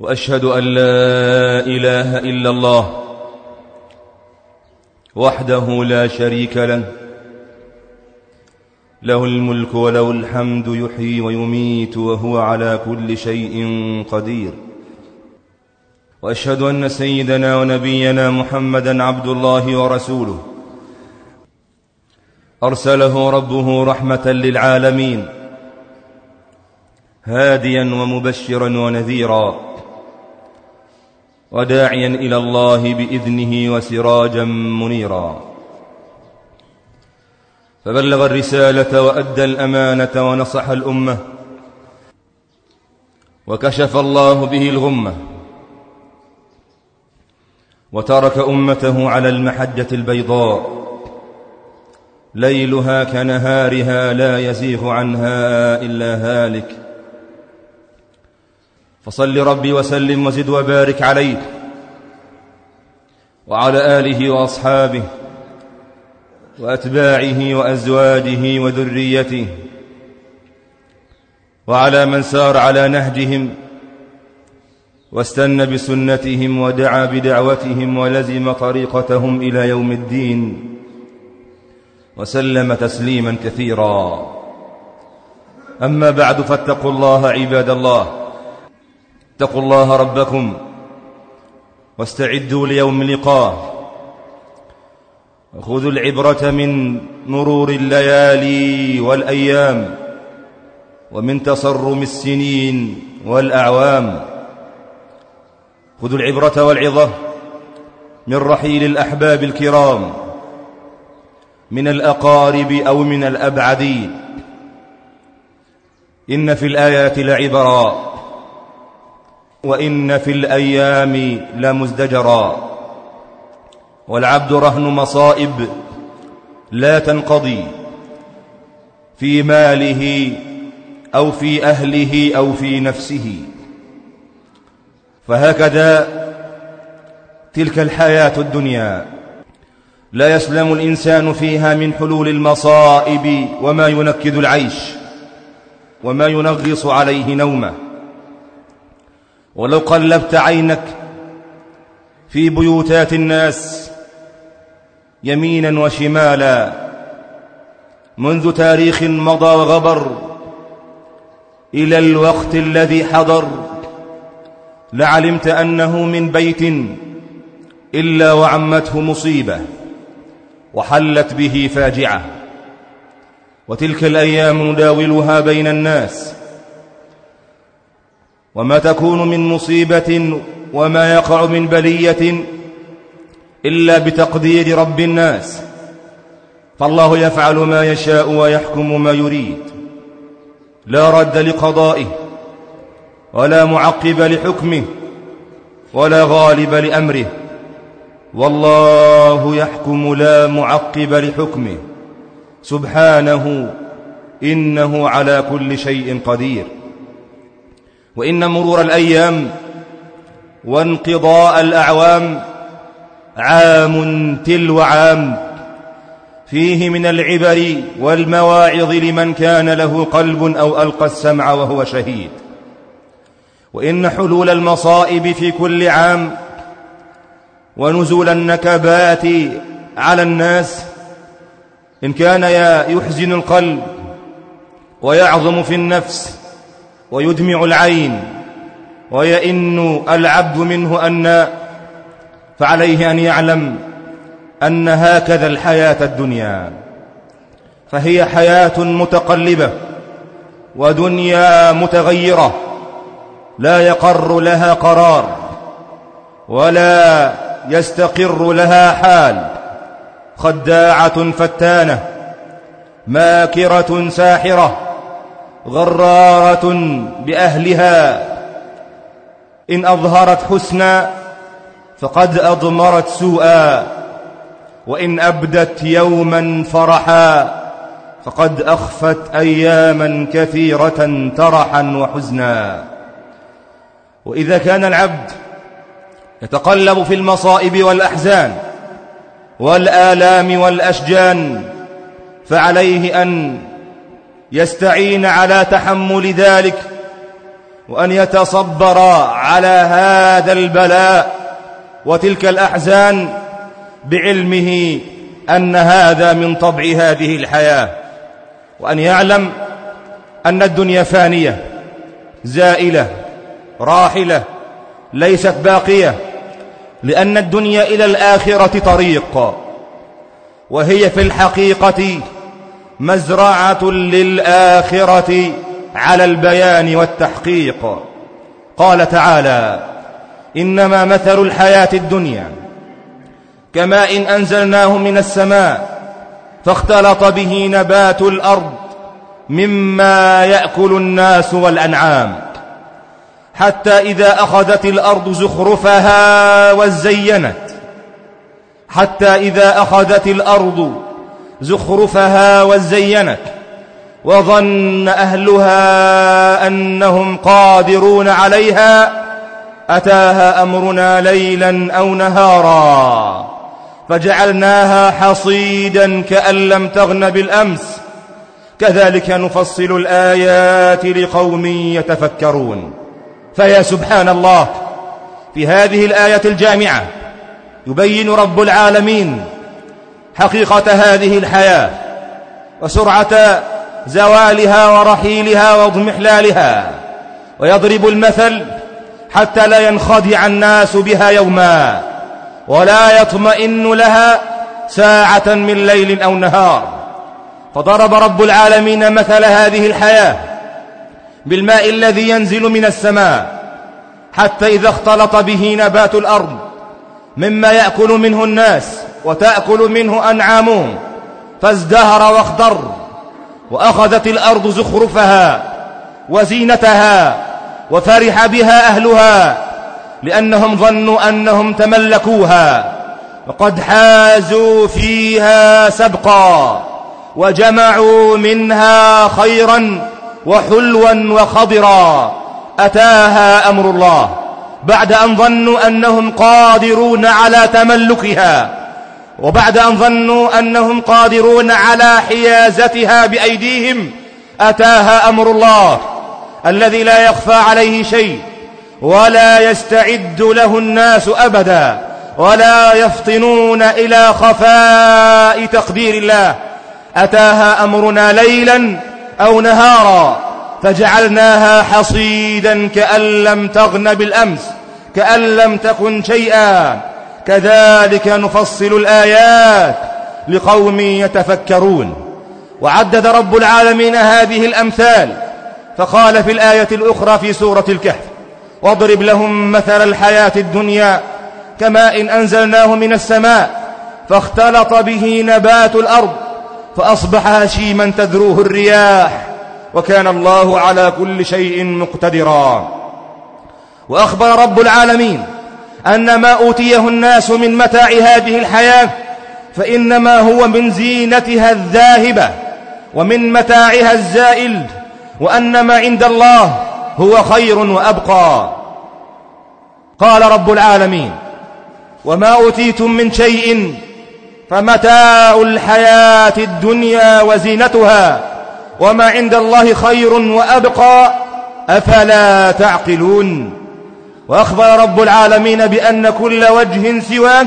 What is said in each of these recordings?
وأشهد أن لا إله إلا الله وحده لا شريك له. له الملك وله الحمد يحيي ويميت وهو على كل شيء قدير. وأشهد أن سيدنا ونبينا محمدا عبد الله ورسوله. أرسله ربه رحمة للعالمين هاديا ومبشرا ونذيرا. وداعيا إلى الله بإذنه وسراجا منيرا. فبلغ الرسالة وأدى الأمانة ونصح الأمة. وكشف الله به الغمة. وترك أمته على المحجة البيضاء. ليلها كنهارها لا يزيغ عنها إلا هالك. فصل ربي وسلم وزد وبارك عليه وعلى آله وأصحابه وأتباعه وأزواجه وذريته وعلى من سار على نهجهم واستنى بسنتهم ودعا بدعوتهم ولزم طريقتهم إلى يوم الدين وسلم تسليما كثيرا. أما بعد فاتقوا الله عباد الله اتقوا الله ربكم واستعدوا ليوم لقاه وخذوا العبرة من مرور الليالي والأيام ومن تصرم السنين والأعوام. خذوا العبرة والعظة من رحيل الأحباب الكرام من الأقارب أو من الأبعدين. إن في الآيات لعبرا. وإن في الأيام لمزدجرا. والعبد رهن مصائب لا تنقضي في ماله أو في أهله أو في نفسه. فهكذا تلك الحياة الدنيا. لا يسلم الإنسان فيها من حلول المصائب وما ينكد العيش وما ينغص عليه نومه. ولو قلبت عينك في بيوتات الناس يمينا وشمالا منذ تاريخ مضى وغبر إلى الوقت الذي حضر لعلمت أنه من بيت إلا وعمته مصيبة وحلت به فاجعة. وتلك الأيام نداولها بين الناس وما تكون من مصيبة وما يقع من بلية إلا بتقدير رب الناس. فالله يفعل ما يشاء ويحكم ما يريد. لا رد لقضائه ولا معقب لحكمه ولا غالب لأمره. والله يحكم لا معقب لحكمه. سبحانه إنه على كل شيء قدير. وإن مرور الأيام وانقضاء الأعوام عام تلو عام فيه من العبر والمواعظ لمن كان له قلب أو ألقى السمع وهو شهيد. وإن حلول المصائب في كل عام ونزول النكبات على الناس إن كان يحزن القلب ويعظم في النفس ويدمع العين ويئن العبد منه أن فعليه أن يعلم أن هكذا الحياة الدنيا. فهي حياة متقلبة ودنيا متغيرة لا يقر لها قرار ولا يستقر لها حال. خداعة فتانة ماكرة ساحرة غرارة بأهلها. إن أظهرت حسنا فقد أضمرت سوءا. وإن أبدت يوما فرحا فقد أخفت أياما كثيرة ترحا وحزنا. وإذا كان العبد يتقلب في المصائب والأحزان والآلام والأشجان فعليه أن يستعين على تحمل ذلك وأن يتصبر على هذا البلاء. وتلك الأحزان بعلمه أن هذا من طبع هذه الحياة وأن يعلم أن الدنيا فانية زائلة راحلة ليست باقية لأن الدنيا إلى الآخرة طريق وهي في الحقيقة مزرعة للآخرة على البيان والتحقيق. قال تعالى إنما مثل الحياة الدنيا كماء إن أنزلناه من السماء فاختلط به نبات الأرض مما يأكل الناس والأنعام حتى إذا أخذت الأرض زخرفها وزينت حتى إذا أخذت الأرض زخرفها وزينت وظن أهلها أنهم قادرون عليها أتاها أمرنا ليلا أو نهارا فجعلناها حصيدا كأن لم تغن بالأمس كذلك نفصل الآيات لقوم يتفكرون فيا سبحان الله في هذه الآية الجامعة يبين رب العالمين حقيقة هذه الحياة وسرعة زوالها ورحيلها واضمحلالها ويضرب المثل حتى لا ينخدع الناس بها يوما ولا يطمئن لها ساعة من ليل أو نهار. فضرب رب العالمين مثل هذه الحياة بالماء الذي ينزل من السماء حتى إذا اختلط به نبات الأرض مما يأكل منه الناس وتأكل منه أنعامهم. فازدهر واخضر وأخذت الأرض زخرفها وزينتها وفرح بها أهلها لأنهم ظنوا أنهم تملكوها. وقد حازوا فيها سبقا وجمعوا منها خيرا وحلوا وخضرا. أتاها أمر الله بعد أن ظنوا أنهم قادرون على تملكها. وبعد أن ظنوا أنهم قادرون على حيازتها بأيديهم أتاها أمر الله الذي لا يخفى عليه شيء ولا يستعد له الناس أبدا ولا يفطنون إلى خفاء تقدير الله. أتاها أمرنا ليلا أو نهارا فجعلناها حصيدا كأن لم تغن بالأمس كأن لم تكن شيئا. كذلك نفصل الآيات لقوم يتفكرون. وعدد رب العالمين هذه الأمثال فقال في الآية الأخرى في سورة الكهف. واضرب لهم مثل الحياة الدنيا كماء إن أنزلناه من السماء فاختلط به نبات الأرض فأصبح هشيما تذروه الرياح وكان الله على كل شيء مقتدرا. وأخبر رب العالمين أن ما أوتيه الناس من متاع هذه الحياة فإنما هو من زينتها الذاهبة ومن متاعها الزائل وأن ما عند الله هو خير وأبقى. قال رب العالمين وما أوتيتم من شيء فمتاع الحياة الدنيا وزينتها وما عند الله خير وأبقى أفلا تعقلون؟ وأخبر رب العالمين بأن كل وجه سواه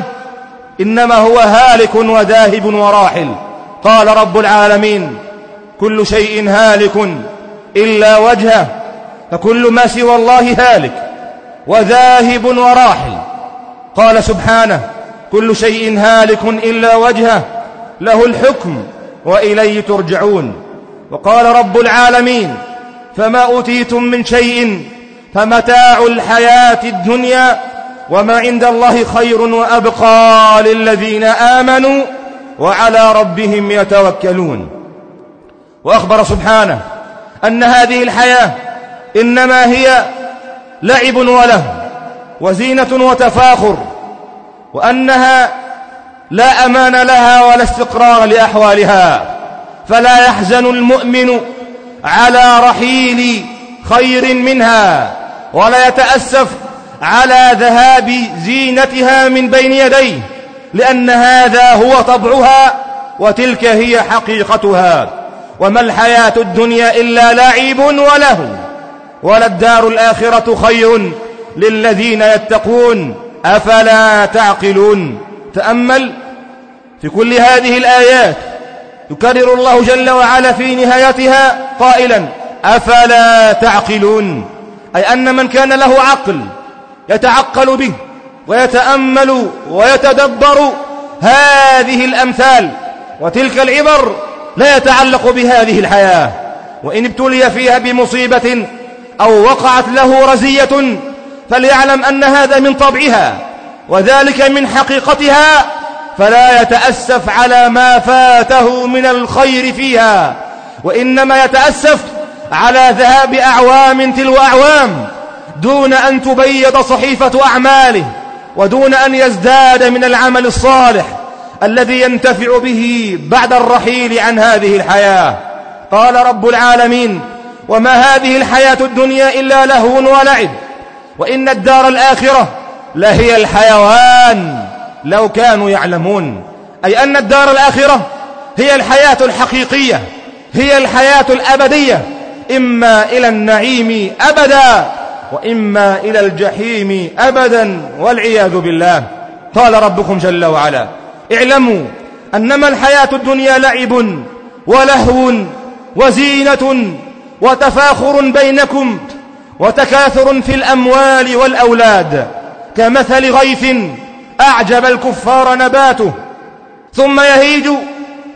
إنما هو هالك وذاهب وراحل. قال رب العالمين كل شيء هالك إلا وجهه فكل ما سوى الله هالك وذاهب وراحل. قال سبحانه كل شيء هالك إلا وجهه له الحكم وإليه ترجعون. وقال رب العالمين فما أوتيتم من شيء فمتاع الحياة الدنيا وما عند الله خير وأبقى للذين آمنوا وعلى ربهم يتوكلون. وأخبر سبحانه أن هذه الحياة إنما هي لعب وله وزينة وتفاخر وأنها لا أمان لها ولا استقرار لأحوالها فلا يحزن المؤمن على رحيل خير منها. ولا يتأسف على ذهاب زينتها من بين يديه لأن هذا هو طبعها وتلك هي حقيقتها. وما الحياة الدنيا إلا لعب وله وللدار الآخرة خير للذين يتقون. أفلا تعقلون؟ تأمل في كل هذه الآيات يكرر الله جل وعلا في نهايتها قائلا أفلا تعقلون؟ أي أن من كان له عقل يتعقل به ويتأمل ويتدبر هذه الأمثال وتلك العبر لا يتعلق بهذه الحياة. وإن ابتلي فيها بمصيبة أو وقعت له رزية فليعلم أن هذا من طبعها وذلك من حقيقتها فلا يتأسف على ما فاته من الخير فيها. وإنما يتأسف على ذهاب أعوام تلو أعوام دون أن تبيض صحيفة أعماله ودون أن يزداد من العمل الصالح الذي ينتفع به بعد الرحيل عن هذه الحياة. قال رب العالمين وما هذه الحياة الدنيا إلا لهو ولعب وإن الدار الآخرة لهي الحيوان لو كانوا يعلمون. أي أن الدار الآخرة هي الحياة الحقيقية هي الحياة الأبدية إما إلى النعيم أبدا وإما إلى الجحيم أبدا والعياذ بالله. قال ربكم جل وعلا اعلموا أنما الحياة الدنيا لعب ولهو وزينة وتفاخر بينكم وتكاثر في الأموال والأولاد كمثل غيث أعجب الكفار نباته. ثم يهيج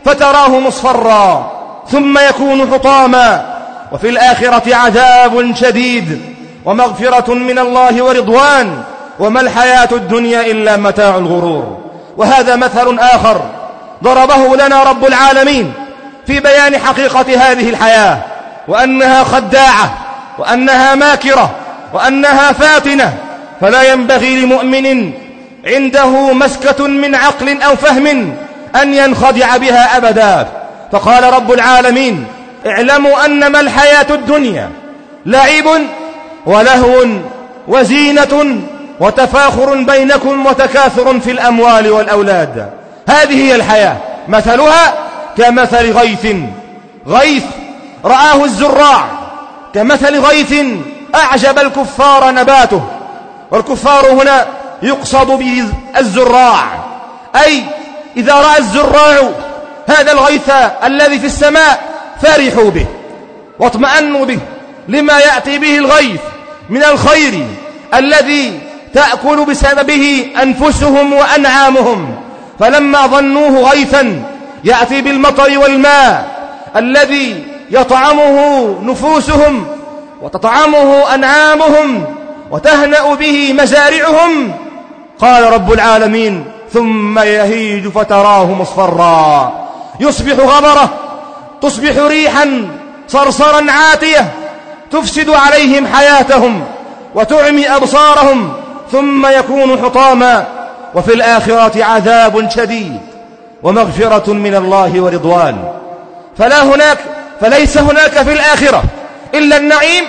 فتراه مصفرا ثم يكون حطاما. وفي الآخرة عذاب شديد ومغفرة من الله ورضوان وما الحياة الدنيا إلا متاع الغرور. وهذا مثل آخر ضربه لنا رب العالمين في بيان حقيقة هذه الحياة وأنها خداعة وأنها ماكرة وأنها فاتنة. فلا ينبغي لمؤمن عنده مسكة من عقل أو فهم أن ينخدع بها أبدا. فقال رب العالمين اعلموا أنما الحياة الدنيا لعب ولهو وزينة وتفاخر بينكم وتكاثر في الأموال والأولاد. هذه هي الحياة. مثلها كمثل غيث. غيث رآه الزراع. كمثل غيث أعجب الكفار نباته. والكفار هنا يقصد به الزراع. أي إذا رأى الزراع هذا الغيث الذي في السماء فرحوا به واطمأنوا به لما يأتي به الغيث من الخير الذي تأكل بسببه أنفسهم وأنعامهم. فلما ظنوه غيثا يأتي بالمطر والماء الذي يطعمه نفوسهم وتطعمه أنعامهم وتهنأ به مزارعهم. قال رب العالمين ثم يهيج فتراه مصفرا يصبح غبرة تصبح ريحا صرصرا عاتية تفسد عليهم حياتهم وتعمي أبصارهم ثم يكون حطاما وفي الآخرة عذاب شديد ومغفرة من الله ورضوان. فلا هناك فليس هناك في الآخرة إلا النعيم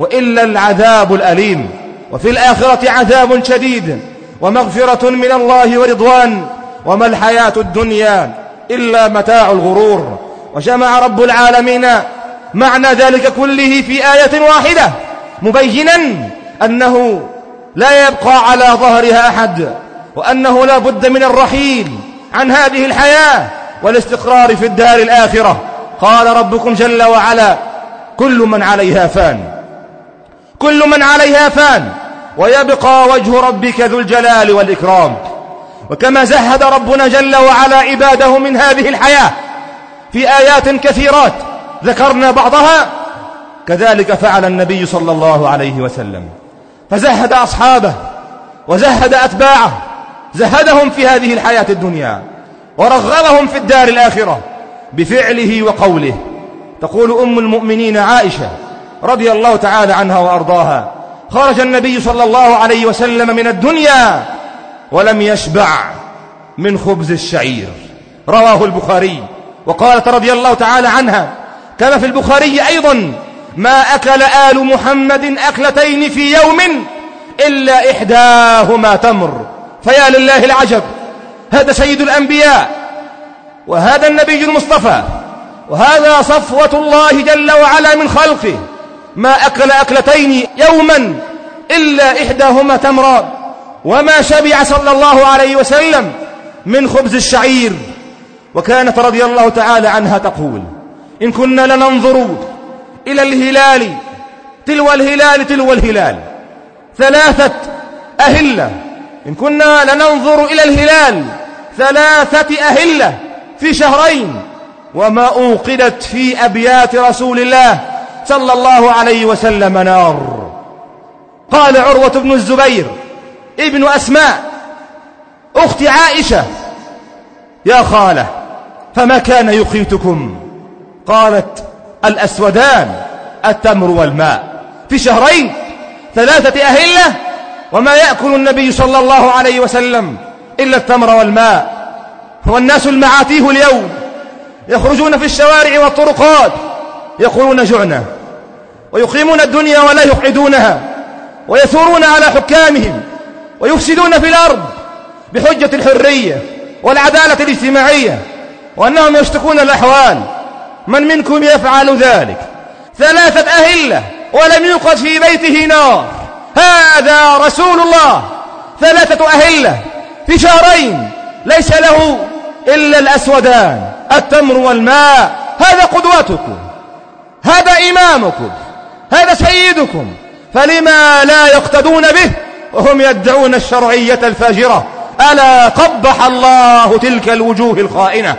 وإلا العذاب الأليم. وفي الآخرة عذاب شديد ومغفرة من الله ورضوان. وما الحياة الدنيا إلا متاع الغرور. وجمع رب العالمين معنى ذلك كله في آية واحدة مبينا أنه لا يبقى على ظهرها أحد وأنه لا بد من الرحيل عن هذه الحياة والاستقرار في الدار الآخرة. قال ربكم جل وعلا كل من عليها فان كل من عليها فان ويبقى وجه ربك ذو الجلال والإكرام. وكما زهد ربنا جل وعلا عباده من هذه الحياة في آيات كثيرات ذكرنا بعضها كذلك فعل النبي صلى الله عليه وسلم. فزهد أصحابه وزهد أتباعه زهدهم في هذه الحياة الدنيا ورغبهم في الدار الآخرة بفعله وقوله. تقول أم المؤمنين عائشة رضي الله تعالى عنها وأرضاها خرج النبي صلى الله عليه وسلم من الدنيا ولم يشبع من خبز الشعير. رواه البخاري. وقالت رضي الله تعالى عنها كما في البخاري أيضا ما أكل آل محمد أكلتين في يوم إلا إحداهما تمر. فيا لله العجب هذا سيد الأنبياء وهذا النبي المصطفى وهذا صفوة الله جل وعلا من خلقه. ما أكل أكلتين يوما إلا إحداهما تمرا وما شبع صلى الله عليه وسلم من خبز الشعير. وكانت رضي الله تعالى عنها تقول إن كنا لننظر إلى الهلال تلو الهلال تلو الهلال ثلاثة أهلة. إن كنا لننظر إلى الهلال ثلاثة أهلة في شهرين. وما أوقدت في أبيات رسول الله صلى الله عليه وسلم نار. قال عروة بن الزبير ابن أسماء أخت عائشة يا خالة فما كان يقيتكم قالت الأسودان التمر والماء. في شهرين ثلاثة أهلة وما يأكل النبي صلى الله عليه وسلم إلا التمر والماء. والناس المعاتيه اليوم يخرجون في الشوارع والطرقات يقولون جعنا ويقيمون الدنيا ولا يقعدونها ويثورون على حكامهم ويفسدون في الأرض بحجة الحرية والعدالة الاجتماعية. وأنهم يشتكون الأحوال. من منكم يفعل ذلك؟ ثلاثة أهلة ولم يوقد في بيته نار. هذا رسول الله. ثلاثة أهلة في شهرين. ليس له إلا الأسودان التمر والماء. هذا قدوتكم. هذا إمامكم. هذا سيدكم. فلما لا يقتدون به وهم يدعون الشرعية الفاجرة. ألا قبح الله تلك الوجوه الخائنة؟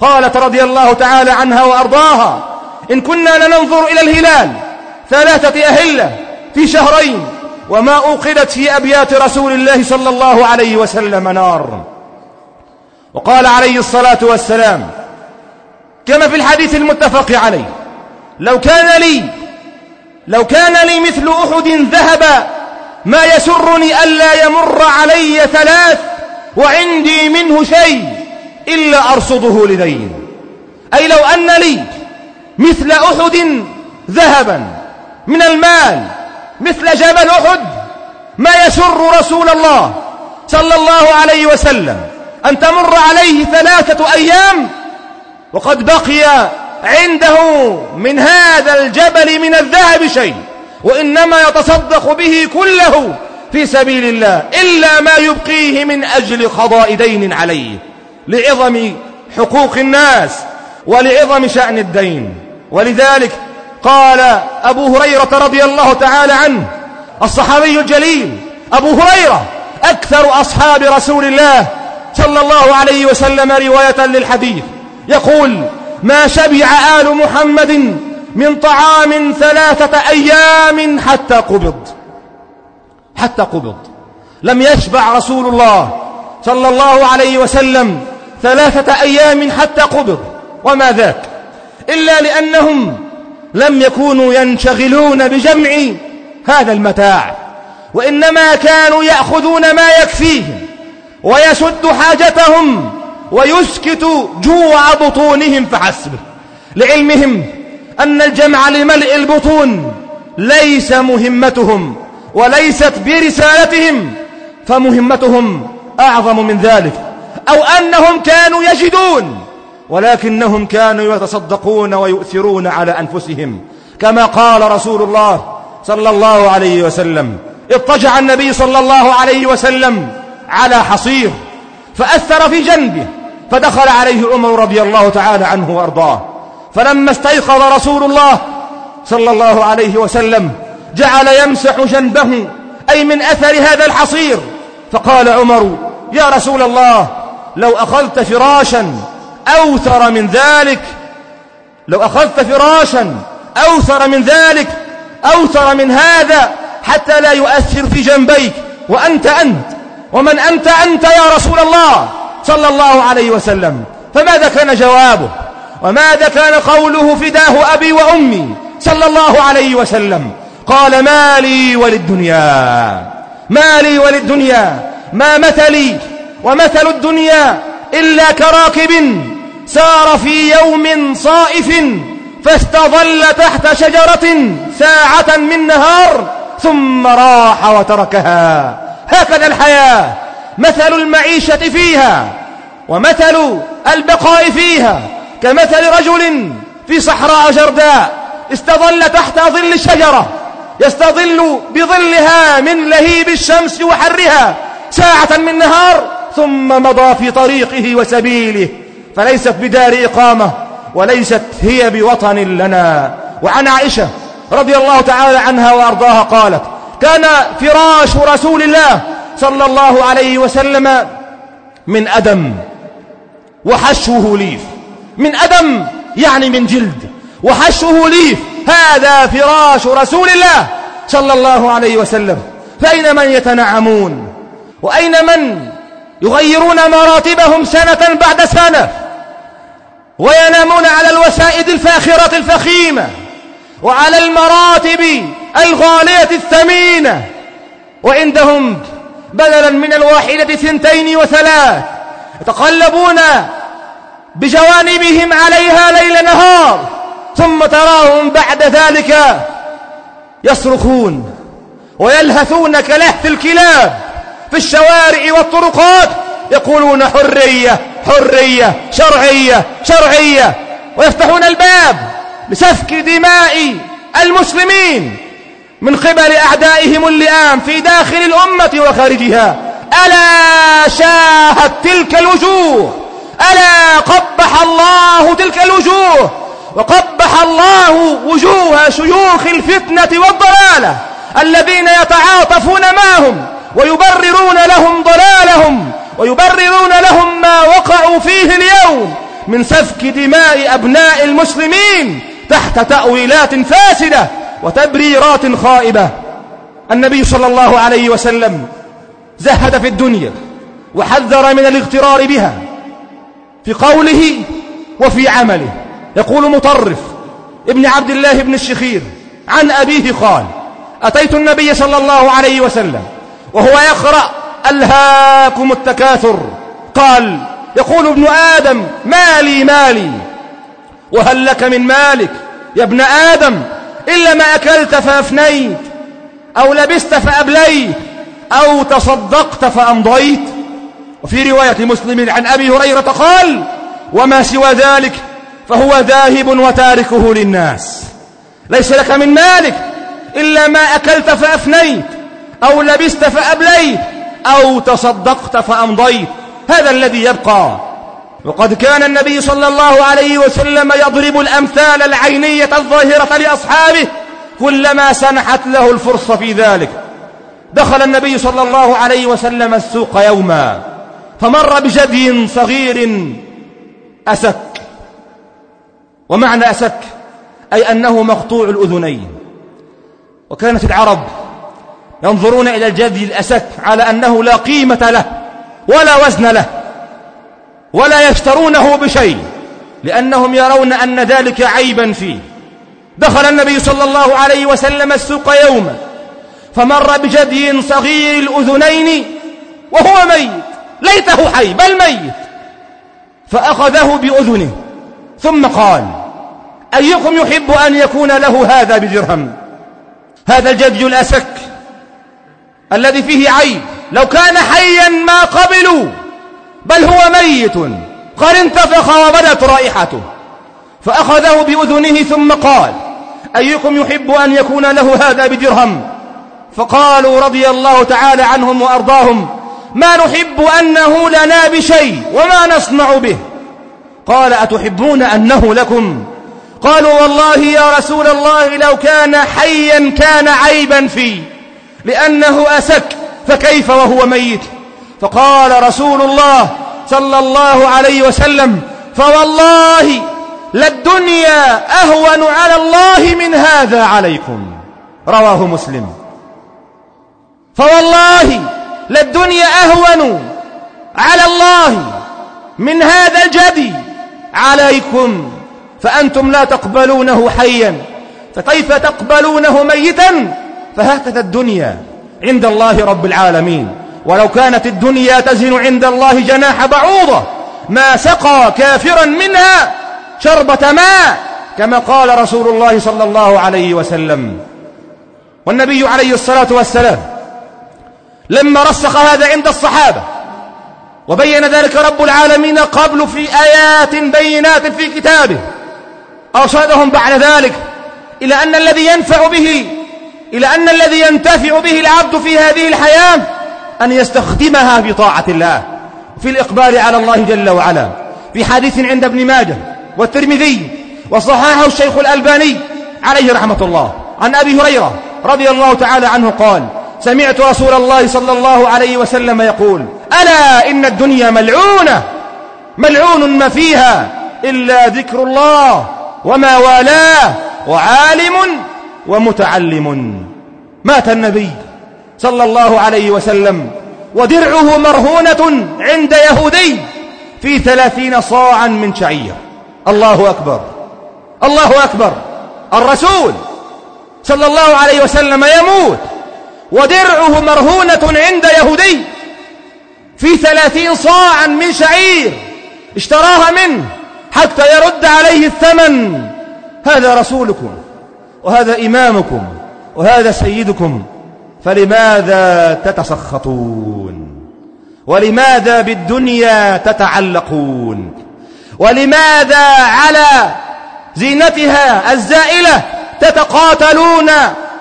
قالت رضي الله تعالى عنها وأرضاها إن كنا لننظر إلى الهلال ثلاثة أهلة في شهرين وما أوقدت في أبيات رسول الله صلى الله عليه وسلم نار. وقال عليه الصلاة والسلام كما في الحديث المتفق عليه لو كان لي لو كان لي مثل أحد ذهبا ما يسرني ألا يمر علي ثلاث وعندي منه شيء. إلا أرصده لدين. أي لو أن لي مثل أحد ذهبا من المال مثل جبل أحد ما يسر رسول الله صلى الله عليه وسلم أن تمر عليه ثلاثة أيام وقد بقي عنده من هذا الجبل من الذهب شيء وإنما يتصدق به كله في سبيل الله إلا ما يبقيه من أجل قضاء دين عليه. لعظم حقوق الناس ولعظم شأن الدين. ولذلك قال أبو هريرة رضي الله تعالى عنه الصحابي الجليل أبو هريرة أكثر أصحاب رسول الله صلى الله عليه وسلم رواية للحديث. يقول ما شبع آل محمد من طعام ثلاثة أيام حتى قبض. حتى قبض. لم يشبع رسول الله صلى الله عليه وسلم ثلاثة أيام حتى قبض. وما ذاك؟ إلا لأنهم لم يكونوا ينشغلون بجمع هذا المتاع وإنما كانوا يأخذون ما يكفيهم ويسد حاجتهم ويسكت جوع بطونهم فحسب لعلمهم أن الجمع لملء البطون ليس مهمتهم وليست برسالتهم فمهمتهم أعظم من ذلك. أو أنهم كانوا يجدون ولكنهم كانوا يتصدقون ويؤثرون على أنفسهم. كما قال رسول الله صلى الله عليه وسلم اضطجع النبي صلى الله عليه وسلم على حصير فأثر في جنبه فدخل عليه عمر رضي الله تعالى عنه وأرضاه. فلما استيقظ رسول الله صلى الله عليه وسلم جعل يمسح جنبه أي من أثر هذا الحصير. فقال عمر يا رسول الله لو أخذت فراشا أوثر من ذلك لو أخذت فراشا أوثر من ذلك أوثر من هذا حتى لا يؤثر في جنبيك. وأنت أنت ومن أنت أنت يا رسول الله صلى الله عليه وسلم. فماذا كان جوابه؟ وماذا كان قوله فداه أبي وأمي صلى الله عليه وسلم؟ قال ما لي وللدنيا ما لي وللدنيا ما مثلي ومثل الدنيا إلا كراكب سار في يوم صائف فاستظل تحت شجرة ساعة من نهار ثم راح وتركها. هكذا الحياة. مثل المعيشة فيها ومثل البقاء فيها. كمثل رجل في صحراء جرداء استظل تحت ظل الشجرة يستظل بظلها من لهيب الشمس وحرها ساعة من نهار ثم مضى في طريقه وسبيله فليست بدار إقامة وليست هي بوطن لنا. وعن عائشة رضي الله تعالى عنها وأرضاها قالت كان فراش رسول الله صلى الله عليه وسلم من أدم وحشوه ليف. من أدم يعني من جلد. وحشوه ليف هذا فراش رسول الله صلى الله عليه وسلم. فأين من يتنعمون؟ وأين من يغيرون مراتبهم سنة بعد سنة وينامون على الوسائد الفاخرة الفخيمة وعلى المراتب الغالية الثمينة وعندهم بدلا من الواحدة ثنتين وثلاث يتقلبون بجوانبهم عليها ليل نهار ثم تراهم بعد ذلك يصرخون ويلهثون كلهث الكلاب. في الشوارع والطرقات يقولون حرية حرية شرعية شرعية ويفتحون الباب لسفك دماء المسلمين من قبل أعدائهم اللئام في داخل الأمة وخارجها. ألا شاهد تلك الوجوه؟ ألا قبح الله تلك الوجوه؟ وقبح الله وجوه شيوخ الفتنة والضلالة الذين يتعاطفون معهم ويبررون لهم ضلالهم ويبررون لهم ما وقعوا فيه اليوم من سفك دماء أبناء المسلمين تحت تأويلات فاسدة وتبريرات خائبة. النبي صلى الله عليه وسلم زهد في الدنيا وحذر من الاغترار بها في قوله وفي عمله. يقول مطرف ابن عبد الله بن الشخير عن أبيه قال أتيت النبي صلى الله عليه وسلم وهو يقرأ ألهاكم التكاثر. قال يقول ابن آدم مالي مالي. وهل لك من مالك يا ابن آدم؟ إلا ما أكلت فأفنيت أو لبست فأبليت أو تصدقت فأمضيت. وفي رواية مسلم عن أبي هريرة قال وما سوى ذلك فهو ذاهب وتاركه للناس. ليس لك من مالك إلا ما أكلت فأفنيت. أو لبست فأبليت أو تصدقت فأمضيت. هذا الذي يبقى. وقد كان النبي صلى الله عليه وسلم يضرب الأمثال العينية الظاهرة لأصحابه كلما سنحت له الفرصة في ذلك. دخل النبي صلى الله عليه وسلم السوق يوما فمر بجدي صغير أسك. ومعنى أسك أي أنه مقطوع الأذنين. وكانت العرب ينظرون إلى الجدي الأسك على أنه لا قيمة له ولا وزن له ولا يشترونه بشيء لأنهم يرون أن ذلك عيبا فيه. دخل النبي صلى الله عليه وسلم السوق يوما فمر بجدي صغير الأذنين وهو ميت ليته حي بل ميت. فأخذه بأذنه ثم قال أيكم يحب أن يكون له هذا بدرهم هذا الجدي الأسك الذي فيه عيب. لو كان حيا ما قبلوا بل هو ميت قال انتفخ وبدت رائحته. فأخذه بأذنه ثم قال أيكم يحب أن يكون له هذا بدرهم؟ فقالوا رضي الله تعالى عنهم وأرضاهم ما نحب أنه لنا بشيء وما نصنع به. قال أتحبون أنه لكم؟ قالوا والله يا رسول الله لو كان حيا كان عيبا فيه. لأنه أسك فكيف وهو ميت؟ فقال رسول الله صلى الله عليه وسلم فوالله للدنيا أهون على الله من هذا عليكم. رواه مسلم. فوالله للدنيا أهون على الله من هذا الجدي عليكم. فأنتم لا تقبلونه حيا فكيف تقبلونه ميتا؟ فهكذا الدنيا عند الله رب العالمين. ولو كانت الدنيا تزن عند الله جناح بعوضة ما سقى كافرا منها شربة ماء كما قال رسول الله صلى الله عليه وسلم. والنبي عليه الصلاة والسلام لما رسخ هذا عند الصحابة وبين ذلك رب العالمين قبل في آيات بينات في كتابه أرشدهم بعد ذلك إلى أن الذي ينفع به إلى أن الذي ينتفع به العبد في هذه الحياة أن يستخدمها في طاعة الله في الإقبال على الله جل وعلا. في حديث عند ابن ماجه والترمذي وصححه الشيخ الألباني عليه رحمة الله. عن أبي هريرة رضي الله تعالى عنه قال سمعت رسول الله صلى الله عليه وسلم يقول ألا إن الدنيا ملعونة ملعون ما فيها إلا ذكر الله وما والاه وعالم ومتعلم. مات النبي صلى الله عليه وسلم ودرعه مرهونة عند يهودي في ثلاثين صاعا من شعير. الله أكبر. الله أكبر. الرسول صلى الله عليه وسلم يموت ودرعه مرهونة عند يهودي في ثلاثين صاعا من شعير اشتراها منه حتى يرد عليه الثمن. هذا رسولكم. وهذا إمامكم وهذا سيدكم فلماذا تتسخطون؟ ولماذا بالدنيا تتعلقون؟ ولماذا على زينتها الزائلة تتقاتلون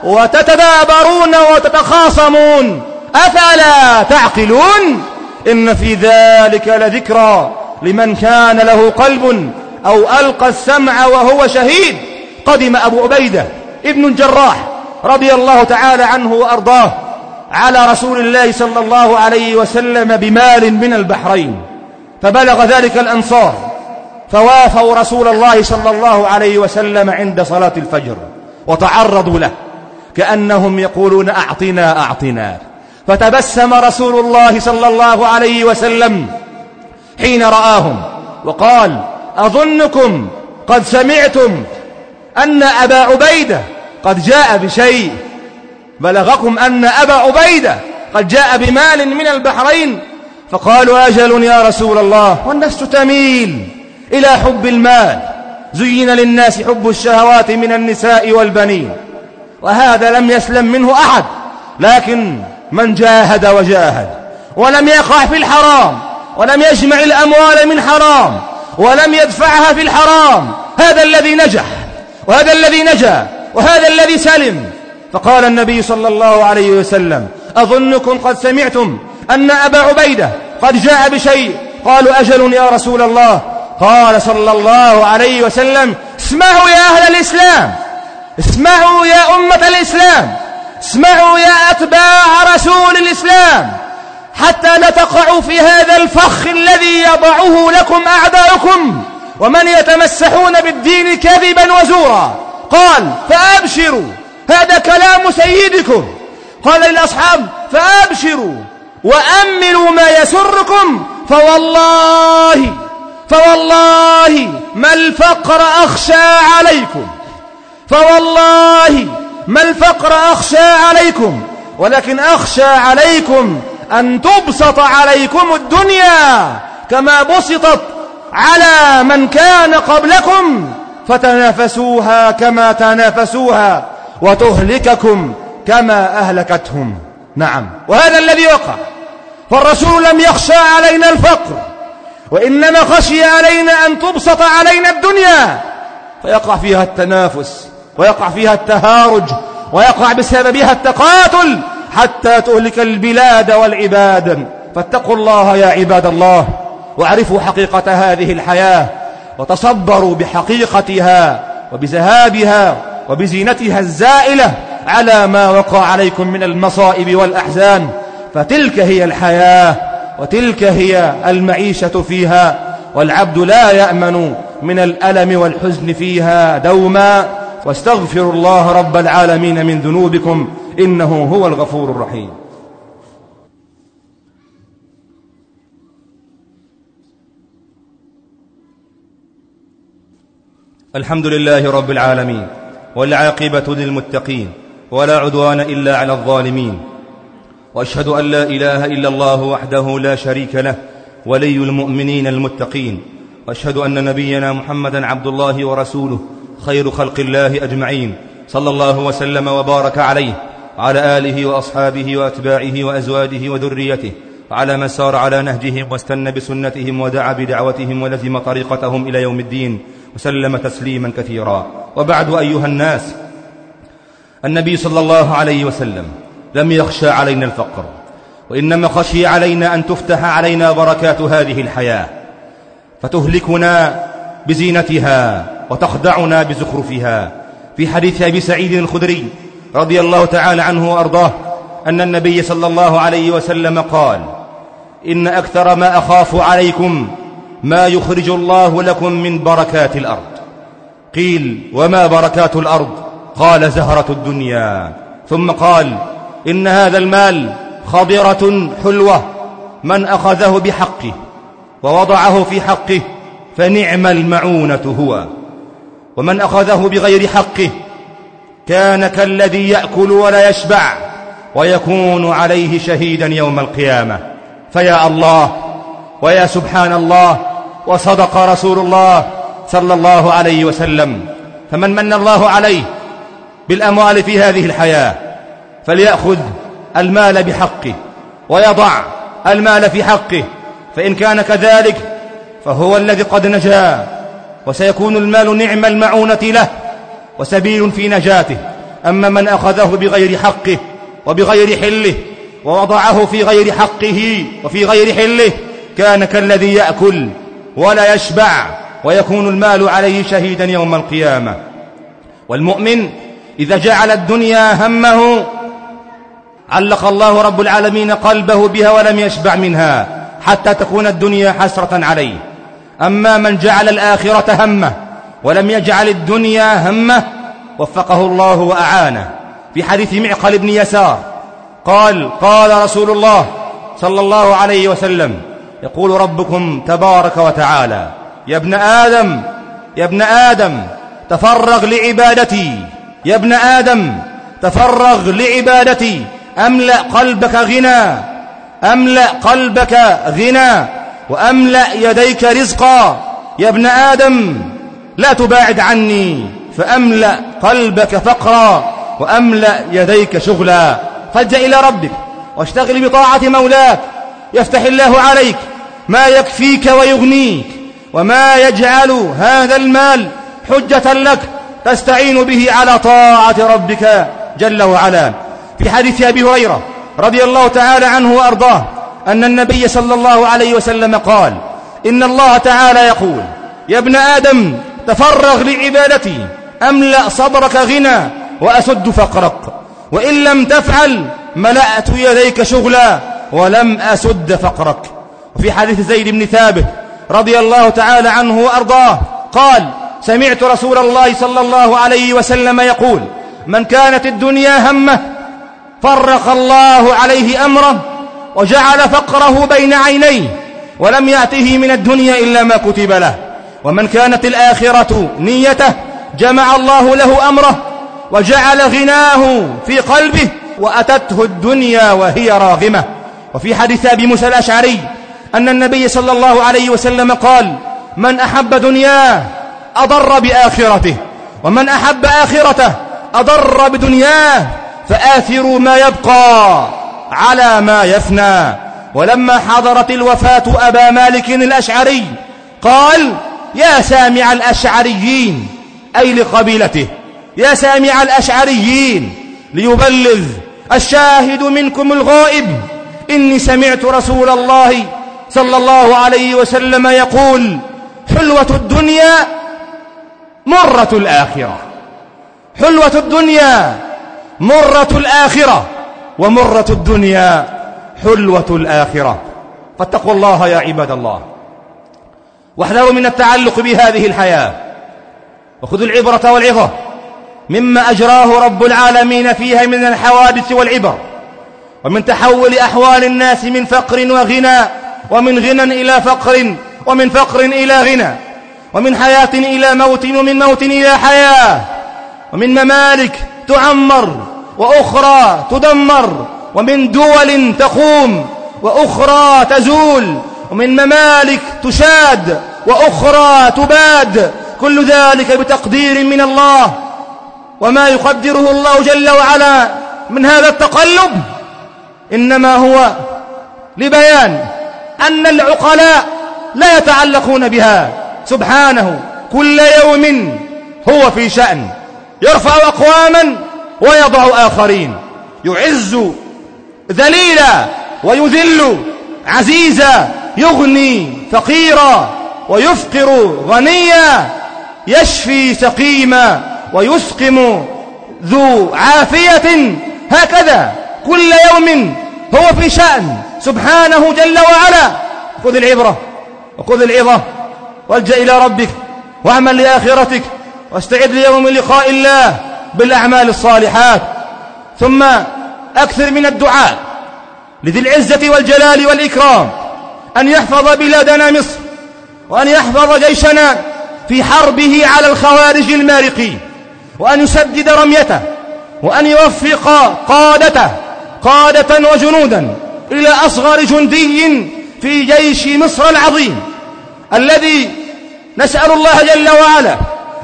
وتتدابرون وتتخاصمون؟ أفلا تعقلون؟ إن في ذلك لذكرى لمن كان له قلب أو ألقى السمع وهو شهيد. قدم أبو عبيدة ابن الجراح رضي الله تعالى عنه وأرضاه على رسول الله صلى الله عليه وسلم بمال من البحرين فبلغ ذلك الأنصار فوافوا رسول الله صلى الله عليه وسلم عند صلاة الفجر وتعرضوا له كأنهم يقولون أعطنا أعطنا فتبسم رسول الله صلى الله عليه وسلم حين رآهم وقال أظنكم قد سمعتم أن أبا عبيدة قد جاء بشيء. بلغكم أن أبا عبيدة قد جاء بمال من البحرين. فقالوا أجل يا رسول الله والنفس تميل إلى حب المال. زين للناس حب الشهوات من النساء والبنين. وهذا لم يسلم منه أحد لكن من جاهد وجاهد ولم يقع في الحرام ولم يجمع الأموال من حرام ولم يدفعها في الحرام هذا الذي نجح. وهذا الذي نجا وهذا الذي سلم. فقال النبي صلى الله عليه وسلم أظنكم قد سمعتم أن أبا عبيدة قد جاء بشيء؟ قالوا أجل يا رسول الله. قال صلى الله عليه وسلم اسمعوا يا أهل الإسلام اسمعوا يا أمة الإسلام اسمعوا يا أتباع رسول الإسلام. حتى لا تقعوا في هذا الفخ الذي يضعه لكم أعداؤكم. ومن يتمسحون بالدين كذبا وزورا قال فأبشروا هذا كلام سيدكم. قال للأصحاب فأبشروا وأملوا ما يسركم فوالله فوالله ما الفقر أخشى عليكم. فوالله ما الفقر أخشى عليكم ولكن أخشى عليكم أن تبسط عليكم الدنيا كما بسطت على من كان قبلكم فتنافسوها كما تنافسوها وتهلككم كما أهلكتهم. نعم. وهذا الذي وقع. فالرسول لم يخشى علينا الفقر وإنما خشي علينا أن تبسط علينا الدنيا. فيقع فيها التنافس ويقع فيها التهارج ويقع بسببها التقاتل حتى تهلك البلاد والعباد. فاتقوا الله يا عباد الله. واعرفوا حقيقة هذه الحياة وتصبروا بحقيقتها وبذهابها وبزينتها الزائلة على ما وقع عليكم من المصائب والأحزان. فتلك هي الحياة وتلك هي المعيشة فيها والعبد لا يأمن من الألم والحزن فيها دوما. واستغفروا الله رب العالمين من ذنوبكم إنه هو الغفور الرحيم. الحمد لله رب العالمين والعاقبة للمتقين ولا عدوان إلا على الظالمين. وأشهد أن لا إله إلا الله وحده لا شريك له ولي المؤمنين المتقين. وأشهد أن نبينا محمدا عبد الله ورسوله خير خلق الله أجمعين. صلى الله وسلم وبارك عليه وعلى آله وأصحابه وأتباعه وأزواجه وذريته وعلى من سار على نهجهم واستنى بسنتهم ودعا بدعوتهم ولزم طريقتهم إلى يوم الدين. وسلم تسليما كثيرا. وبعد أيها الناس النبي صلى الله عليه وسلم لم يخشى علينا الفقر وإنما خشي علينا أن تفتح علينا بركات هذه الحياة فتهلكنا بزينتها وتخدعنا بزخرفها. في حديث أبي سعيد الخدري رضي الله تعالى عنه وأرضاه أن النبي صلى الله عليه وسلم قال إن أكثر ما أخاف عليكم ما يخرج الله لكم من بركات الأرض. قيل وما بركات الأرض؟ قال زهرة الدنيا. ثم قال إن هذا المال خضرة حلوة. من أخذه بحقه ووضعه في حقه فنعم المعونة هو. ومن أخذه بغير حقه كان كالذي يأكل ولا يشبع ويكون عليه شهيدا يوم القيامة. فيا الله ويا سبحان الله وصدق رسول الله صلى الله عليه وسلم. فمن من الله عليه بالأموال في هذه الحياة فليأخذ المال بحقه ويضع المال في حقه. فإن كان كذلك فهو الذي قد نجا وسيكون المال نعم المعونة له وسبيل في نجاته. أما من أخذه بغير حقه وبغير حله ووضعه في غير حقه وفي غير حله كان كالذي يأكل ولا يشبع ويكون المال عليه شهيدا يوم القيامة. والمؤمن إذا جعل الدنيا همه علق الله رب العالمين قلبه بها ولم يشبع منها حتى تكون الدنيا حسرة عليه. أما من جعل الآخرة همه ولم يجعل الدنيا همه وفقه الله وأعانه. في حديث معقل بن يسار قال قال رسول الله صلى الله عليه وسلم يقول ربكم تبارك وتعالى يا ابن آدم يا ابن آدم تفرغ لعبادتي. يا ابن آدم تفرغ لعبادتي. أملأ قلبك غنى أملأ قلبك غنى وأملأ يديك رزقا. يا ابن آدم لا تباعد عني فأملأ قلبك فقرا وأملأ يديك شغلا. فلجأ إلى ربك واشتغل بطاعة مولاك يفتح الله عليك ما يكفيك ويغنيك وما يجعل هذا المال حجة لك تستعين به على طاعة ربك جل وعلا. في حديث أبي هريرة رضي الله تعالى عنه وأرضاه أن النبي صلى الله عليه وسلم قال إن الله تعالى يقول يا ابن آدم تفرغ لعبادتي أملأ صدرك غنى وأسد فقرك وإن لم تفعل ملأت يديك شغلا ولم أسد فقرك. وفي حديث زيد بن ثابت رضي الله تعالى عنه وأرضاه قال سمعت رسول الله صلى الله عليه وسلم يقول من كانت الدنيا همة فرق الله عليه أمره وجعل فقره بين عينيه ولم يأته من الدنيا إلا ما كتب له. ومن كانت الآخرة نيته جمع الله له أمره وجعل غناه في قلبه وأتته الدنيا وهي راغمة. وفي حديث أبي موسى الأشعري أن النبي صلى الله عليه وسلم قال من أحب دنياه أضر بآخرته ومن أحب آخرته أضر بدنياه فآثروا ما يبقى على ما يفنى. ولما حضرت الوفاة أبا مالك الأشعري قال يا سامع الأشعريين أي لقبيلته يا سامع الأشعريين ليبلغ الشاهد منكم الغائب إني سمعت رسول الله صلى الله عليه وسلم يقول حلوة الدنيا مرة الآخرة. حلوة الدنيا مرة الآخرة ومرة الدنيا حلوة الآخرة. فاتقوا الله يا عباد الله. واحذروا من التعلق بهذه الحياة. وخذوا العبرة والعظة. مما أجراه رب العالمين فيها من الحوادث والعبر. ومن تحول أحوال الناس من فقر وغنى ومن غنى إلى فقر ومن فقر إلى غنى ومن حياة إلى موت ومن موت إلى حياة ومن ممالك تعمر وأخرى تدمر ومن دول تقوم وأخرى تزول ومن ممالك تشاد وأخرى تباد كل ذلك بتقدير من الله وما يقدره الله جل وعلا من هذا التقلب. إنما هو لبيان أن العقلاء لا يتعلقون بها. سبحانه كل يوم هو في شأن. يرفع أقواما ويضع آخرين. يعز ذليلا ويذل عزيزا. يغني فقيرا ويفقر غنيا. يشفي سقيما ويسقم ذو عافية. هكذا كل يوم هو في شأن. سبحانه جل وعلا. خذ العبرة وخذ العظة والجأ إلى ربك واعمل لآخرتك واستعد ليوم لقاء الله بالأعمال الصالحات. ثم أكثر من الدعاء لذي العزة والجلال والإكرام. أن يحفظ بلادنا مصر وأن يحفظ جيشنا في حربه على الخوارج المارقين. وأن يسدد رميته وأن يوفق قادته قادة وجنودا إلى أصغر جندي في جيش مصر العظيم الذي نسأل الله جل وعلا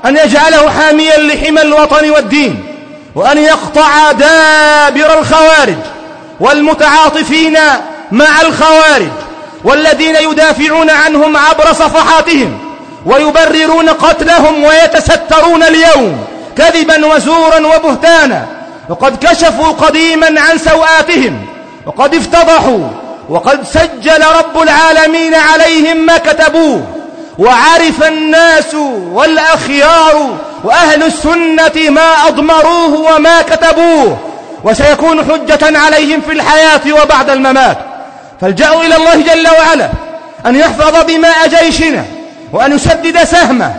أن يجعله حاميا لحمى الوطن والدين وأن يقطع دابر الخوارج والمتعاطفين مع الخوارج والذين يدافعون عنهم عبر صفحاتهم ويبررون قتلهم ويتسترون اليوم كذبا وزورا وبهتانا. وقد كشفوا قديما عن سوآتهم وقد افتضحوا وقد سجل رب العالمين عليهم ما كتبوه وعرف الناس والأخيار وأهل السنة ما أضمروه وما كتبوه وسيكون حجة عليهم في الحياة وبعد الممات. فالجأوا إلى الله جل وعلا أن يحفظ دماء جيشنا وأن يسدد سهمه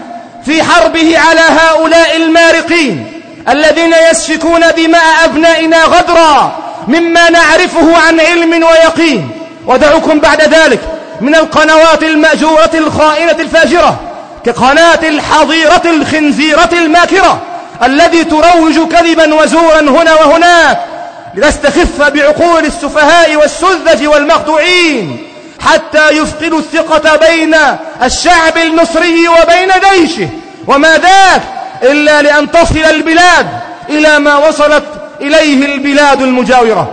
في حربه على هؤلاء المارقين. الذين يسفكون دماء أبنائنا غدرا مما نعرفه عن علم ويقين. ودعوكم بعد ذلك من القنوات المأجورة الخائنة الفاجرة كقناة الحظيرة الخنزيرة الماكرة الذي تروج كذبا وزورا هنا وهناك لتستخف بعقول السفهاء والسذج والمخدوعين حتى يفقدوا الثقة بين الشعب المصري وبين جيشه. وما ذاك إلا لأن تصل البلاد إلى ما وصلت إليه البلاد المجاورة.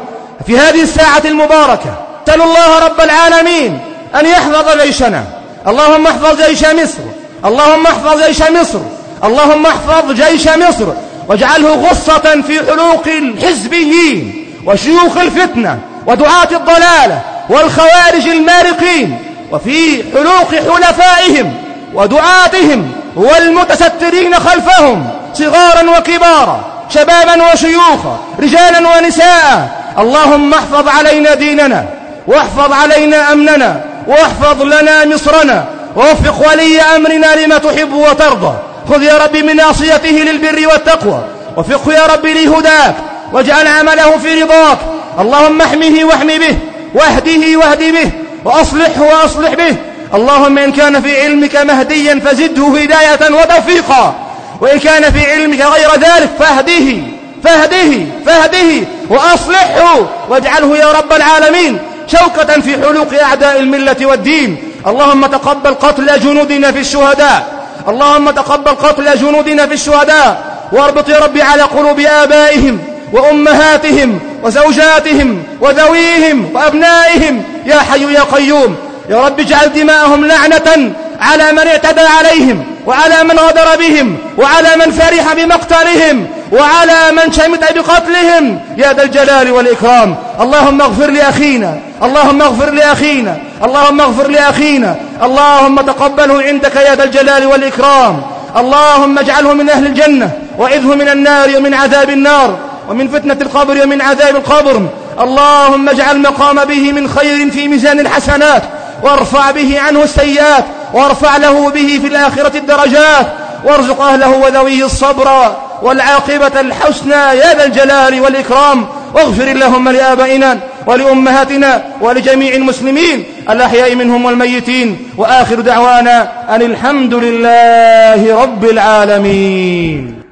في هذه الساعة المباركة سأل الله رب العالمين أن يحفظ جيشنا. اللهم احفظ جيش مصر. اللهم احفظ جيش مصر. اللهم احفظ جيش مصر. واجعله غصة في حلوق الحزبيين وشيوخ الفتنة ودعاة الضلالة والخوارج المارقين وفي حلوق حلفائهم ودعاتهم والمتسترين خلفهم صغارا وكبارا شبابا وشيوخا رجالا ونساء. اللهم احفظ علينا ديننا واحفظ علينا أمننا واحفظ لنا مصرنا ووفق ولي أمرنا لما تحب وترضى. خذ يا رب من ناصيته للبر والتقوى وفقه يا رب لهداك واجعل عمله في رضاك. اللهم احمه واحم به واهده واهد به وأصلحه وأصلح به. اللهم إن كان في علمك مهديا فزده هداية وتوفيقا. وإن كان في علمك غير ذلك فاهده فاهده فاهده وأصلحه. واجعله يا رب العالمين شوكة في حلوق أعداء الملة والدين. اللهم تقبل قتل جنودنا في الشهداء. اللهم تقبل قتل جنودنا في الشهداء. واربط يا ربي على قلوب آبائهم وأمهاتهم وزوجاتهم وذويهم وأبنائهم. يا حي يا قيوم. يا رب اجعل دماءهم لعنة على من اعتدى عليهم وعلى من غدر بهم وعلى من فرح بمقتلهم وعلى من شمت بقتلهم. يا ذا الجلال والإكرام اللهم اغفر لأخينا اللهم اغفر لأخينا اللهم اغفر لأخينا. اللهم تقبله عندك يا ذا الجلال والإكرام. اللهم اجعله من أهل الجنة وعذه من النار ومن عذاب النار ومن فتنة القبر ومن عذاب القبر. اللهم اجعل مقام به من خير في ميزان الحسنات. وارفع به عنه السيئات وارفع له به في الآخرة الدرجات وارزق أهله وذويه الصبر والعاقبة الحسنى يا ذا الجلال والإكرام. واغفر اللهم لآبائنا ولأمهاتنا ولجميع المسلمين الأحياء منهم والميتين وآخر دعوانا أن الحمد لله رب العالمين.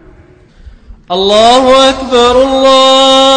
الله أكبر الله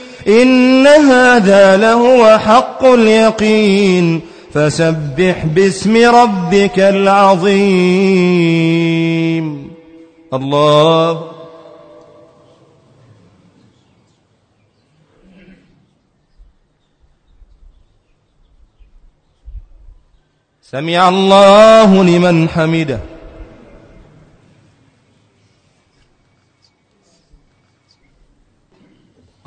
إن هذا لهو حق اليقين فسبح باسم ربك العظيم الله سمع الله لمن حمده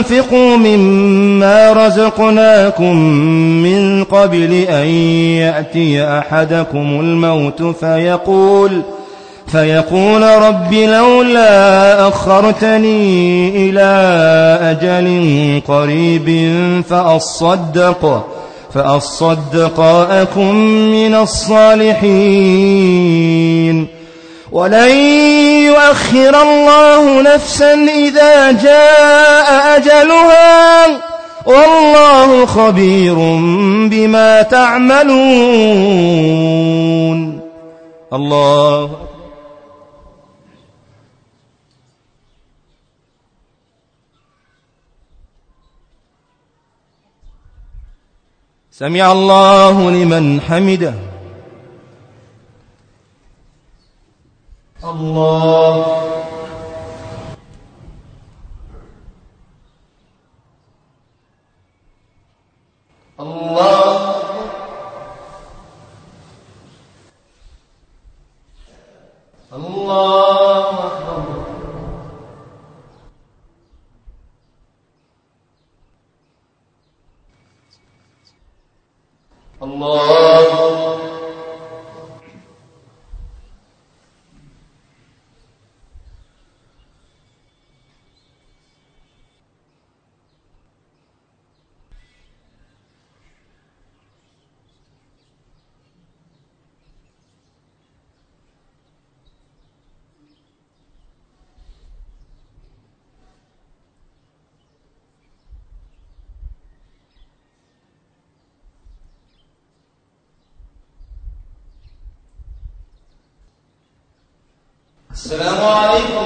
وأنفقوا مما رزقناكم من قبل أن يأتي أحدكم الموت فيقول فيقول رب لولا أخرتني إلى أجل قريب فأصدق فأصدق أكن من الصالحين. ولن يؤخر الله نفسا إذا جاء أجلها والله خبير بما تعملون الله سمع الله لمن حمده الله. الله. الله أكبر. الله. السلام عليكم